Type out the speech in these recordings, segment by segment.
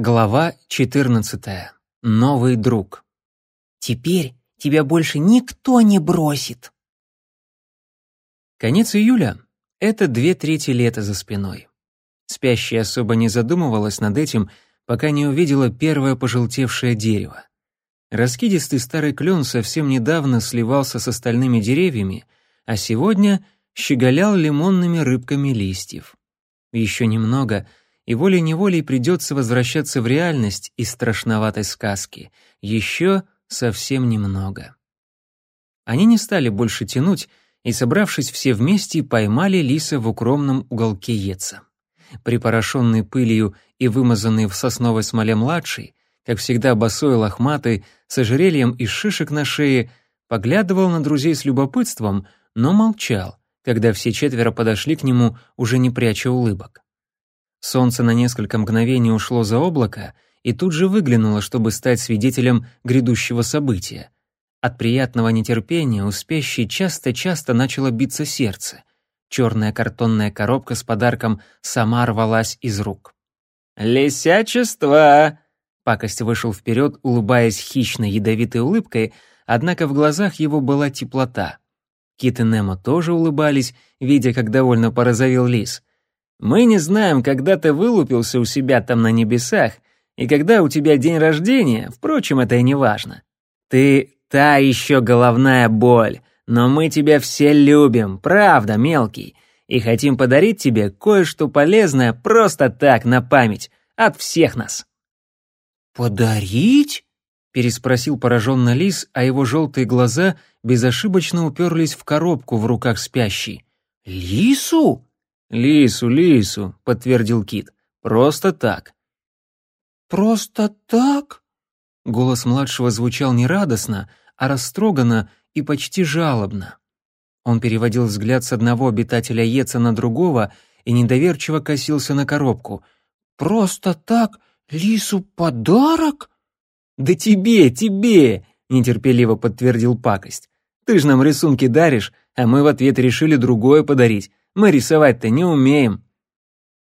Глава 14. Новый друг. Теперь тебя больше никто не бросит. Конец июля — это две трети лета за спиной. Спящая особо не задумывалась над этим, пока не увидела первое пожелтевшее дерево. Раскидистый старый клен совсем недавно сливался с остальными деревьями, а сегодня щеголял лимонными рыбками листьев. Еще немного — и волей-неволей придется возвращаться в реальность из страшноватой сказки. Еще совсем немного. Они не стали больше тянуть, и, собравшись все вместе, поймали лиса в укромном уголке Еца. Припорошенный пылью и вымазанный в сосновой смоле младший, как всегда босой лохматый, с ожерельем из шишек на шее, поглядывал на друзей с любопытством, но молчал, когда все четверо подошли к нему, уже не пряча улыбок. Солнце на несколько мгновений ушло за облако и тут же выглянуло, чтобы стать свидетелем грядущего события. От приятного нетерпения у спящей часто-часто начало биться сердце. Черная картонная коробка с подарком сама рвалась из рук. «Лисячество!» Пакость вышел вперед, улыбаясь хищной ядовитой улыбкой, однако в глазах его была теплота. Кит и Немо тоже улыбались, видя, как довольно порозовел лис — мы не знаем, когда ты вылупился у себя там на небесах, и когда у тебя день рождения, впрочем, это и не важно. Ты та еще головная боль, но мы тебя все любим, правда, мелкий, и хотим подарить тебе кое-что полезное просто так, на память, от всех нас». «Подарить?» — переспросил пораженно лис, а его желтые глаза безошибочно уперлись в коробку в руках спящей. «Лису?» «Лису, лису», — подтвердил Кит. «Просто так». «Просто так?» Голос младшего звучал не радостно, а растроганно и почти жалобно. Он переводил взгляд с одного обитателя Еца на другого и недоверчиво косился на коробку. «Просто так? Лису подарок?» «Да тебе, тебе!» — нетерпеливо подтвердил пакость. «Ты ж нам рисунки даришь, а мы в ответ решили другое подарить. Мы рисовать-то не умеем».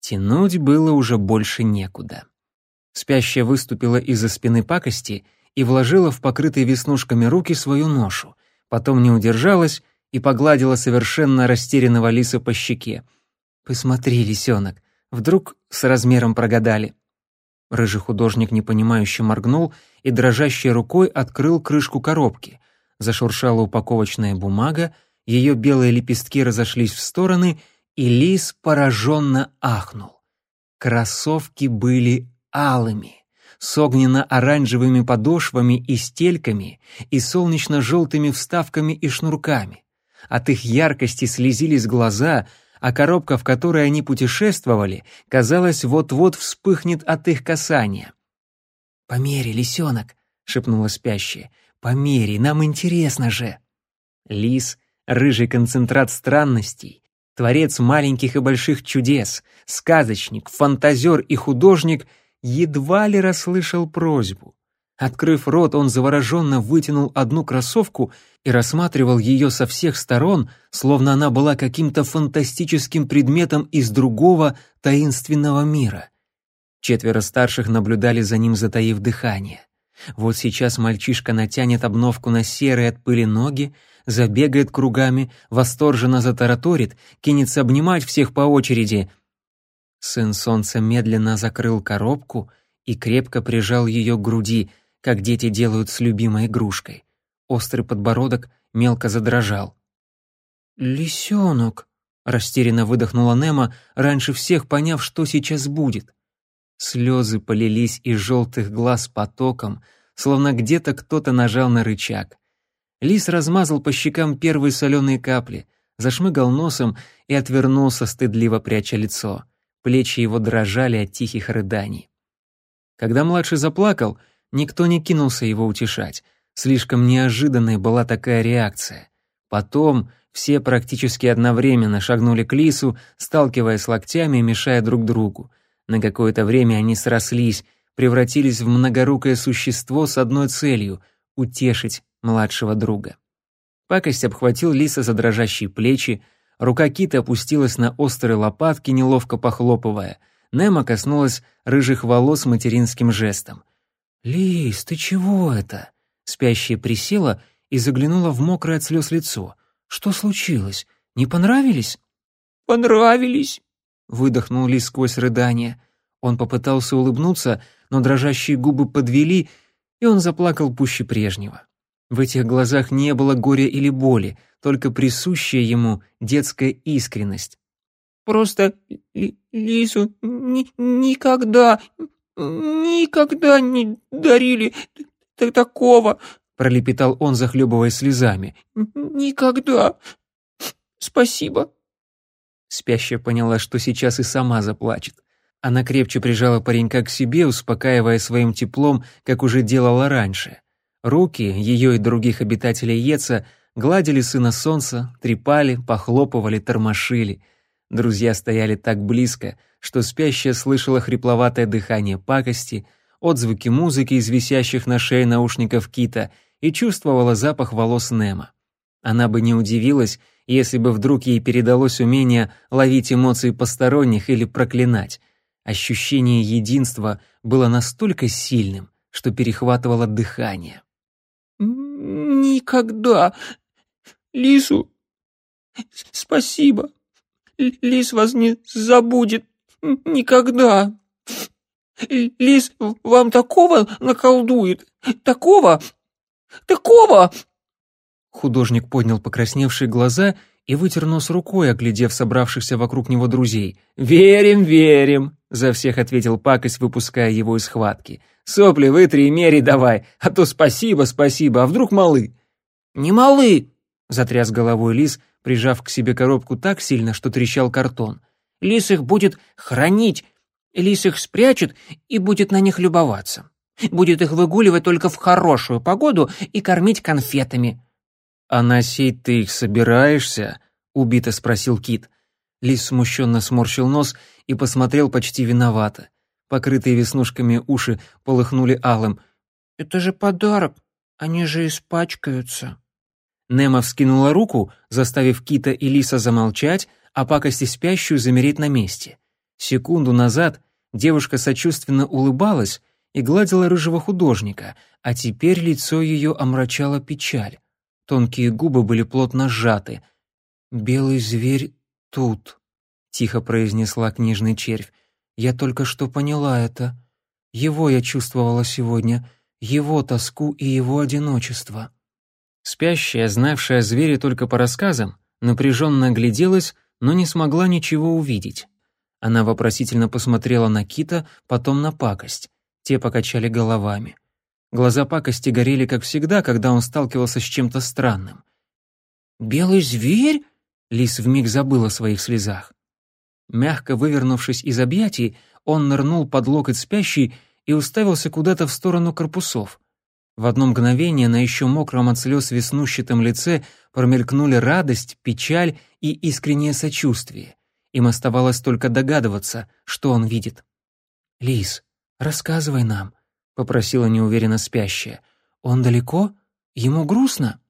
Тянуть было уже больше некуда. Спящая выступила из-за спины пакости и вложила в покрытые веснушками руки свою ношу, потом не удержалась и погладила совершенно растерянного лиса по щеке. «Посмотри, лисенок, вдруг с размером прогадали». Рыжий художник непонимающе моргнул и дрожащей рукой открыл крышку коробки. Зашуршала упаковочная бумага, ее белые лепестки разошлись в стороны, и лис пораженно ахнул. Кроссовки были алыми, с огненно-оранжевыми подошвами и стельками и солнечно-желтыми вставками и шнурками. От их яркости слезились глаза, а коробка, в которой они путешествовали, казалось, вот-вот вспыхнет от их касания. «Помери, лисенок», — шепнула спящая, — «помери, нам интересно же». Лис рыжий концентрат странностей, творец маленьких и больших чудес, сказочник, фантазер и художник едва ли расслышал просьбу. Открыв рот, он завороженно вытянул одну кроссовку и рассматривал ее со всех сторон, словно она была каким-то фантастическим предметом из другого таинственного мира. Четверо старших наблюдали за ним, затаив дыхание. Вот сейчас мальчишка натянет обновку на серые от пыли ноги, забегает кругами, восторженно затараторит, кинется обнимать всех по очереди. Сын солнца медленно закрыл коробку и крепко прижал ее к груди, как дети делают с любимой игрушкой. Острый подбородок мелко задрожал. «Лисенок», — растерянно выдохнула Немо, раньше всех поняв, что сейчас будет. Слезы полились из желтых глаз потоком, словно где-то кто-то нажал на рычаг. Лис размазал по щекам первые соленые капли, зашмыгал носом и отвернулся, стыдливо пряча лицо. Плечи его дрожали от тихих рыданий. Когда младший заплакал, никто не кинулся его утешать. Слишком неожиданной была такая реакция. Потом все практически одновременно шагнули к лису, сталкиваясь локтями и мешая друг другу. На какое-то время они срослись, превратились в многорукое существо с одной целью — утешить младшего друга. Пакость обхватил лиса за дрожащие плечи, рука кита опустилась на острые лопатки, неловко похлопывая. Немо коснулась рыжих волос материнским жестом. «Лис, ты чего это?» Спящая присела и заглянула в мокрое от слез лицо. «Что случилось? Не понравились?» «Понравились», — выдохнул Лис сквозь рыдание. Он попытался улыбнуться, но дрожащие губы подвели, и он заплакал пуще прежнего. В этих глазах не было горя или боли, только присущая ему детская искренность. «Просто Лису ни никогда, никогда не дарили такого», — пролепетал он, захлебываясь слезами. «Никогда. Спасибо». Спящая поняла, что сейчас и сама заплачет. Она крепче прижала паренька к себе, успокаивая своим теплом, как уже делала раньше. Руки ее и других обитателей Еца гладили сына солнца, трепали, похлопывали, тормошили. Друзья стояли так близко, что спящая слышала хрипловатое дыхание пакости, отзвуки музыки из висящих на шее наушников кита и чувствовала запах волос Немо. Она бы не удивилась, если бы вдруг ей передалось умение ловить эмоции посторонних или проклинать — Ощущение единства было настолько сильным, что перехватывало дыхание. «Никогда! Лису! Спасибо! Лис вас не забудет! Никогда! Лис вам такого наколдует! Такого! Такого!» Художник поднял покрасневшие глаза и вытер нос рукой, оглядев собравшихся вокруг него друзей. «Верим, верим!» — за всех ответил пакость, выпуская его из схватки. «Сопли вытри и мери давай, а то спасибо, спасибо, а вдруг малы?» «Не малы!» — затряс головой лис, прижав к себе коробку так сильно, что трещал картон. «Лис их будет хранить, лис их спрячет и будет на них любоваться. Будет их выгуливать только в хорошую погоду и кормить конфетами. «А носить ты их собираешься?» — убито спросил Кит. Лис смущенно сморщил нос и посмотрел почти виновато. Покрытые веснушками уши полыхнули алым. «Это же подарок, они же испачкаются». Немо вскинула руку, заставив Кита и Лиса замолчать, а пакости спящую замереть на месте. Секунду назад девушка сочувственно улыбалась и гладила рыжего художника, а теперь лицо ее омрачала печаль. Тонкие губы были плотно сжаты. «Белый зверь тут», — тихо произнесла книжный червь. «Я только что поняла это. Его я чувствовала сегодня, его тоску и его одиночество». Спящая, знавшая зверя только по рассказам, напряженно огляделась, но не смогла ничего увидеть. Она вопросительно посмотрела на кита, потом на пакость. Те покачали головами. Глаза пакости горели, как всегда, когда он сталкивался с чем-то странным. «Белый зверь?» — Лис вмиг забыл о своих слезах. Мягко вывернувшись из объятий, он нырнул под локоть спящий и уставился куда-то в сторону корпусов. В одно мгновение на еще мокром от слез веснущатом лице промелькнули радость, печаль и искреннее сочувствие. Им оставалось только догадываться, что он видит. «Лис, рассказывай нам», — попросила неуверенно спящая. «Он далеко? Ему грустно?»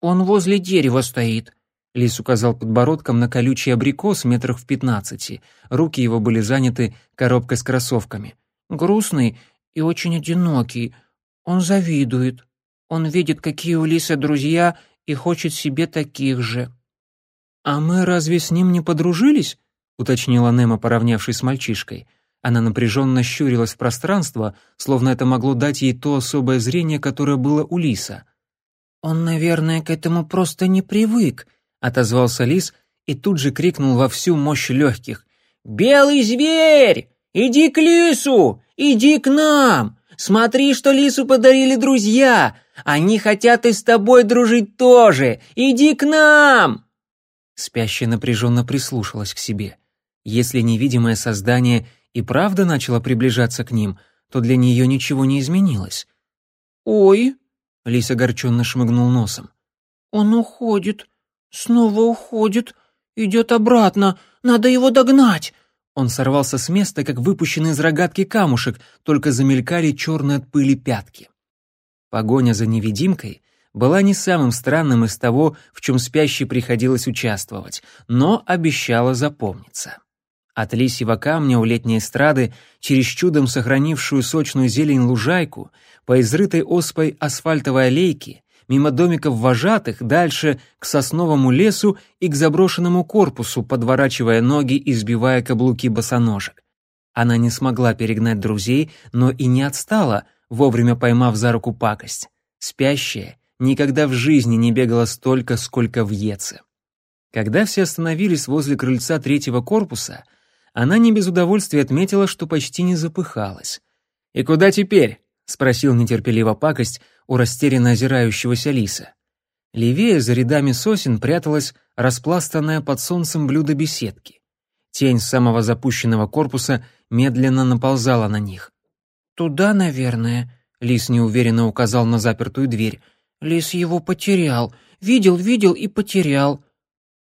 «Он возле дерева стоит», — Лис указал подбородком на колючий абрикос метрах в пятнадцати. Руки его были заняты коробкой с кроссовками. «Грустный и очень одинокий. Он завидует. Он видит, какие у Лиса друзья, и хочет себе таких же». «А мы разве с ним не подружились?» — уточнила Немо, поравнявшись с мальчишкой. — она напряженно щурилась в пространство, словно это могло дать ей то особое зрение, которое было у Лиса. «Он, наверное, к этому просто не привык», — отозвался Лис и тут же крикнул во всю мощь легких. «Белый зверь! Иди к Лису! Иди к нам! Смотри, что Лису подарили друзья! Они хотят и с тобой дружить тоже! Иди к нам!» Спящая напряженно прислушалась к себе. Если невидимое создание и правда начала приближаться к ним, то для нее ничего не изменилось. «Ой!» — Лис огорченно шмыгнул носом. «Он уходит, снова уходит, идет обратно, надо его догнать!» Он сорвался с места, как выпущенный из рогатки камушек, только замелькали черные от пыли пятки. Погоня за невидимкой была не самым странным из того, в чем спящей приходилось участвовать, но обещала запомниться. От лисьего камня у летней эстрады через чудом сохранившую сочную зелень лужайку, по изрытой оспой асфальтовой аллейке, мимо домиков вожатых, дальше к сосновому лесу и к заброшенному корпусу, подворачивая ноги и сбивая каблуки босоножек. Она не смогла перегнать друзей, но и не отстала, вовремя поймав за руку пакость. Спящая никогда в жизни не бегала столько, сколько в Еце. Когда все остановились возле крыльца третьего корпуса, она не без удовольствия отметила, что почти не запыхалась. «И куда теперь?» — спросил нетерпеливо пакость у растерянно озирающегося лиса. Левее за рядами сосен пряталась распластанная под солнцем блюдо беседки. Тень самого запущенного корпуса медленно наползала на них. «Туда, наверное», — лис неуверенно указал на запертую дверь. «Лис его потерял. Видел, видел и потерял».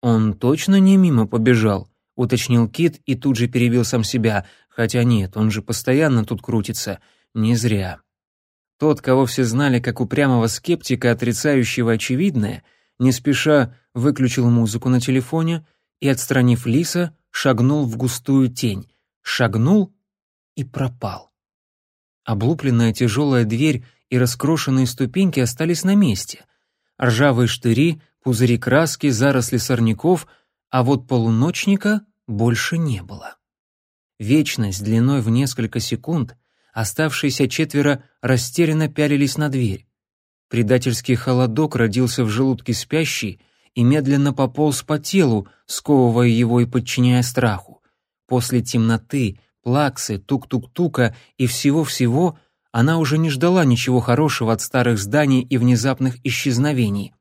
«Он точно не мимо побежал?» — уточнил Кит и тут же перебил сам себя. «Хотя нет, он же постоянно тут крутится. Не зря». Тот, кого все знали как упрямого скептика, отрицающего очевидное, не спеша выключил музыку на телефоне и, отстранив Лиса, шагнул в густую тень. Шагнул и пропал. Облупленная тяжелая дверь и раскрошенные ступеньки остались на месте. Ржавые штыри, пузыри краски, заросли сорняков, а вот полуночника больше не было. Вечность длиной в несколько секунд, оставшиеся четверо растерянно пялились на дверь. Предательский холодок родился в желудке спящей и медленно пополз по телу, сковывая его и подчиняя страху. После темноты, плаксы, тук-тук-тука и всего-всего она уже не ждала ничего хорошего от старых зданий и внезапных исчезновений.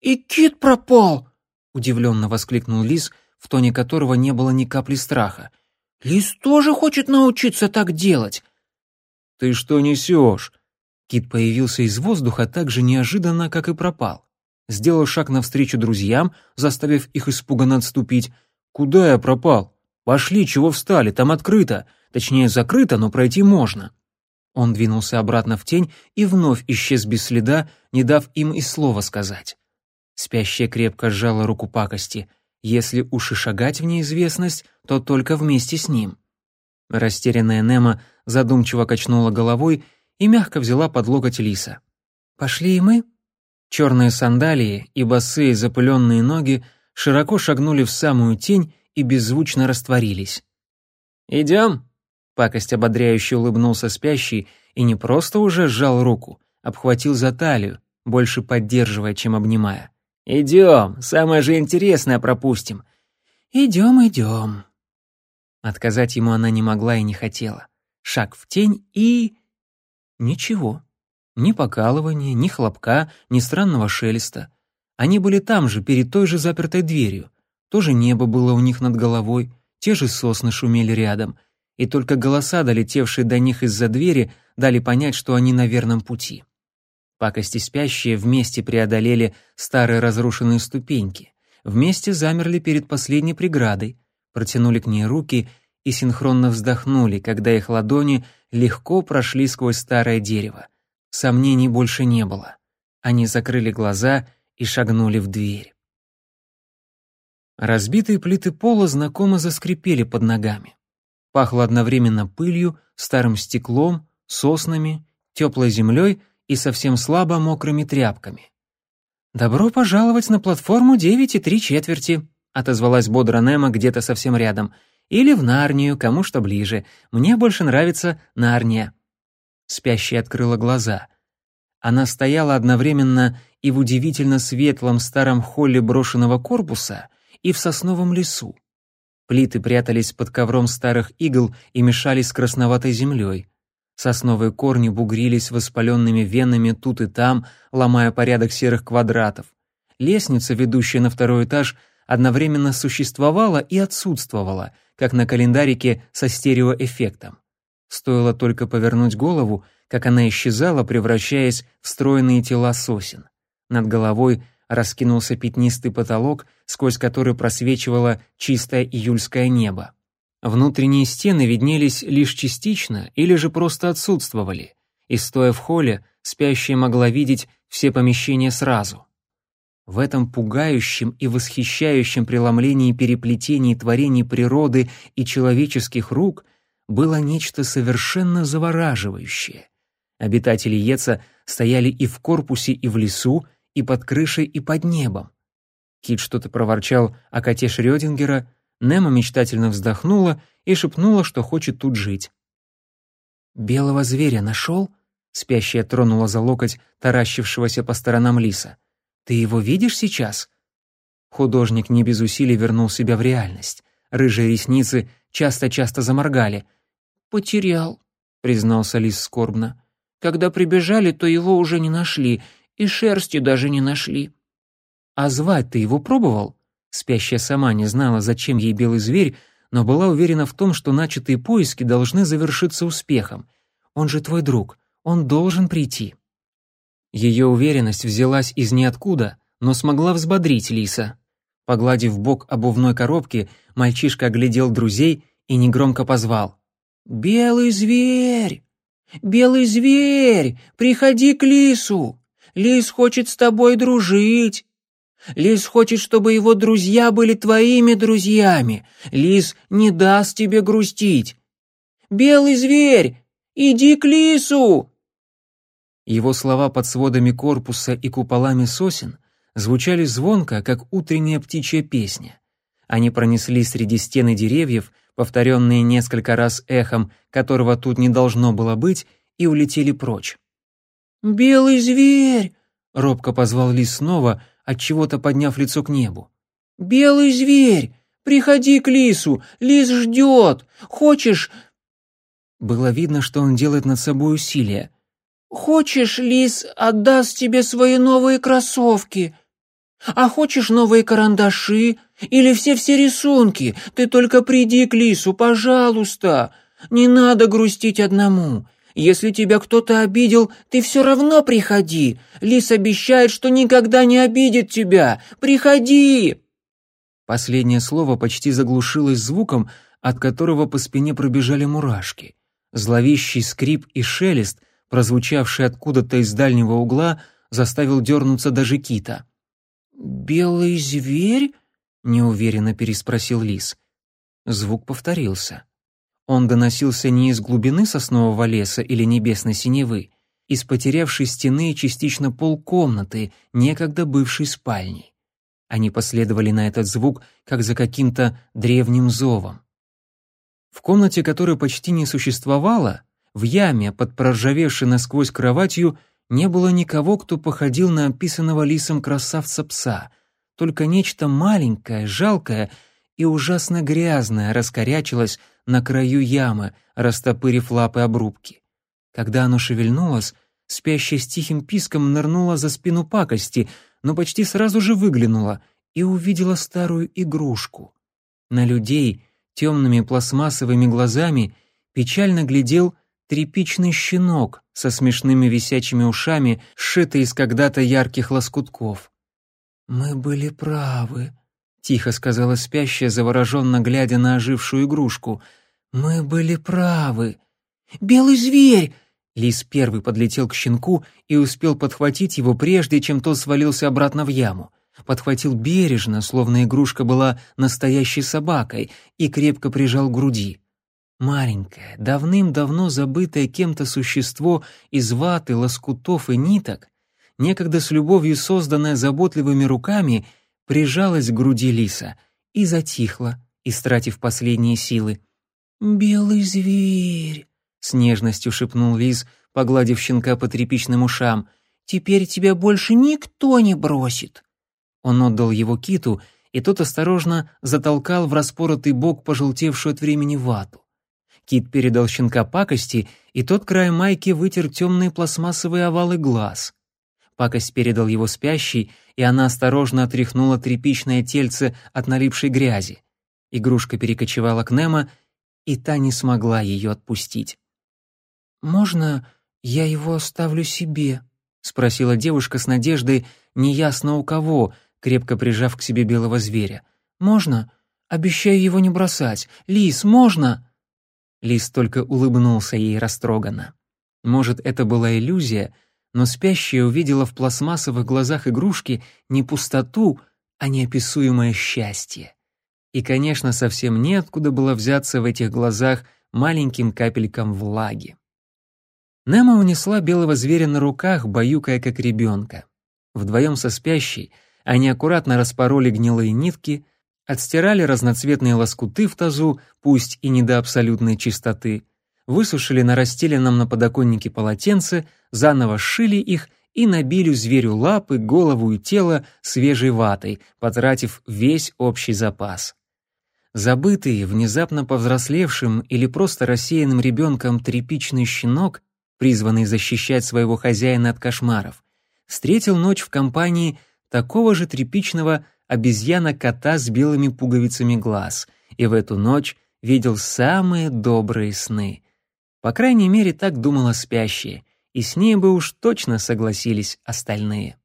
«И кит пропал!» — удивленно воскликнул Лис, в тоне которого не было ни капли страха. «Лис тоже хочет научиться так делать!» «Ты что несешь?» Кит появился из воздуха так же неожиданно, как и пропал. Сделал шаг навстречу друзьям, заставив их испуганно отступить. «Куда я пропал? Пошли, чего встали, там открыто. Точнее, закрыто, но пройти можно». Он двинулся обратно в тень и вновь исчез без следа, не дав им и слова сказать. Спящая крепко сжала руку пакости. Если уж и шагать в неизвестность, то только вместе с ним. Растерянная Немо задумчиво качнула головой и мягко взяла под локоть Лиса. «Пошли и мы?» Черные сандалии и босые запыленные ноги широко шагнули в самую тень и беззвучно растворились. «Идем?» Пакость ободряюще улыбнулся спящий и не просто уже сжал руку, обхватил за талию, больше поддерживая, чем обнимая. «Идем, самое же интересное пропустим». «Идем, идем». Отказать ему она не могла и не хотела. Шаг в тень и... Ничего. Ни покалывания, ни хлопка, ни странного шелеста. Они были там же, перед той же запертой дверью. Тоже небо было у них над головой, те же сосны шумели рядом, и только голоса, долетевшие до них из-за двери, дали понять, что они на верном пути. Пакости спящие вместе преодолели старые разрушенные ступеньки, вместе замерли перед последней преградой, протянули к ней руки и синхронно вздохнули, когда их ладони легко прошли сквозь старое дерево. Сомнений больше не было. Они закрыли глаза и шагнули в дверь. Разбитые плиты пола знакомо заскрипели под ногами. Пахло одновременно пылью, старым стеклом, соснами, теплой землей — и совсем слабо мокрыми тряпками. «Добро пожаловать на платформу девять и три четверти», — отозвалась бодро Немо где-то совсем рядом. «Или в Нарнию, кому что ближе. Мне больше нравится Нарния». Спящая открыла глаза. Она стояла одновременно и в удивительно светлом старом холле брошенного корпуса, и в сосновом лесу. Плиты прятались под ковром старых игл и мешались с красноватой землей. Сосновые корни бугрились воспаленными венами тут и там, ломая порядок серых квадратов. Лестница, ведущая на второй этаж, одновременно существовала и отсутствовала, как на календарике со стереоэффектом. Стоило только повернуть голову, как она исчезала, превращаясь в стройные тела сосен. Над головой раскинулся пятнистый потолок, сквозь который просвечивало чистое июльское небо. Внутренние стены виднелись лишь частично или же просто отсутствовали, и стоя в холле, спящая могла видеть все помещения сразу. В этом пугающем и восхищающем преломлении переплетений творений природы и человеческих рук было нечто совершенно завораживающее. Обитатели Еца стояли и в корпусе, и в лесу, и под крышей, и под небом. Кит что-то проворчал о коте Шрёдингера, Немо мечтательно вздохнула и шепнула, что хочет тут жить. «Белого зверя нашел?» Спящая тронула за локоть таращившегося по сторонам лиса. «Ты его видишь сейчас?» Художник не без усилий вернул себя в реальность. Рыжие ресницы часто-часто заморгали. «Потерял», — признался лис скорбно. «Когда прибежали, то его уже не нашли, и шерсти даже не нашли». «А звать ты его пробовал?» Спящая сама не знала, зачем ей белый зверь, но была уверена в том, что начатые поиски должны завершиться успехом. «Он же твой друг, он должен прийти». Ее уверенность взялась из ниоткуда, но смогла взбодрить Лиса. Погладив бок обувной коробки, мальчишка оглядел друзей и негромко позвал. «Белый зверь! Белый зверь! Приходи к Лису! Лис хочет с тобой дружить! Лис хочет, чтобы его друзья были твоими друзьями! Лис не даст тебе грустить! Белый зверь! Иди к Лису!» Его слова под сводами корпуса и куполами сосен звучали звонко, как утренняя птичья песня. Они пронеслись среди стены деревьев, повторенные несколько раз эхом, которого тут не должно было быть, и улетели прочь. «Белый зверь!» — робко позвал лис снова, отчего-то подняв лицо к небу. «Белый зверь! Приходи к лису! Лис ждет! Хочешь...» Было видно, что он делает над собой усилия. «Хочешь, лис отдаст тебе свои новые кроссовки? А хочешь новые карандаши? Или все-все рисунки? Ты только приди к лису, пожалуйста. Не надо грустить одному. Если тебя кто-то обидел, ты все равно приходи. Лис обещает, что никогда не обидит тебя. Приходи!» Последнее слово почти заглушилось звуком, от которого по спине пробежали мурашки. Зловещий скрип и шелест — прозвучавший откуда-то из дальнего угла, заставил дернуться даже кита. «Белый зверь?» — неуверенно переспросил лис. Звук повторился. Он доносился не из глубины соснового леса или небесной синевы, из потерявшей стены частично полкомнаты, некогда бывшей спальней. Они последовали на этот звук, как за каким-то древним зовом. В комнате, которая почти не существовала, в яме, под проржавевшей насквозь кроватью, не было никого, кто походил на описанного лисом красавца-пса, только нечто маленькое, жалкое и ужасно грязное раскорячилось на краю ямы, растопырив лапы обрубки. Когда оно шевельнулось, спящая с тихим писком нырнула за спину пакости, но почти сразу же выглянула и увидела старую игрушку. На людей темными пластмассовыми глазами печально глядел тряпичный щенок со смешными висячими ушами, сшитый из когда-то ярких лоскутков. «Мы были правы», — тихо сказала спящая, завороженно глядя на ожившую игрушку. «Мы были правы». «Белый зверь!» Лис первый подлетел к щенку и успел подхватить его, прежде чем тот свалился обратно в яму. Подхватил бережно, словно игрушка была настоящей собакой, и крепко прижал к груди. Маленькое, давным-давно забытое кем-то существо из ваты, лоскутов и ниток, некогда с любовью созданное заботливыми руками, прижалось к груди лиса и затихло, истратив последние силы. «Белый зверь!» — с нежностью шепнул лис, погладив щенка по тряпичным ушам. «Теперь тебя больше никто не бросит!» Он отдал его киту, и тот осторожно затолкал в распоротый бок пожелтевшую от времени вату. Кит передал щенка пакости, и тот край майки вытер темные пластмассовые овалы глаз. Пакость передал его спящий, и она осторожно отряхнула тряпичное тельце от налипшей грязи. Игрушка перекочевала к Немо, и та не смогла ее отпустить. «Можно я его оставлю себе?» — спросила девушка с надеждой, неясно у кого, крепко прижав к себе белого зверя. «Можно? Обещаю его не бросать. Лис, можно?» Лис только улыбнулся ей растроганно. Может, это была иллюзия, но спящая увидела в пластмассовых глазах игрушки не пустоту, а неописуемое счастье. И, конечно, совсем неоткуда было взяться в этих глазах маленьким капелькам влаги. Немо унесла белого зверя на руках, баюкая как ребенка. Вдвоем со спящей они аккуратно распороли гнилые нитки, отстирали разноцветные лоскуты в тазу, пусть и не до абсолютной чистоты, высушили на расстеленном на подоконнике полотенце, заново сшили их и набили зверю лапы, голову и тело свежей ватой, потратив весь общий запас. Забытый, внезапно повзрослевшим или просто рассеянным ребенком тряпичный щенок, призванный защищать своего хозяина от кошмаров, встретил ночь в компании такого же тряпичного обезьяна-кота с белыми пуговицами глаз, и в эту ночь видел самые добрые сны. По крайней мере, так думала спящая, и с ней бы уж точно согласились остальные.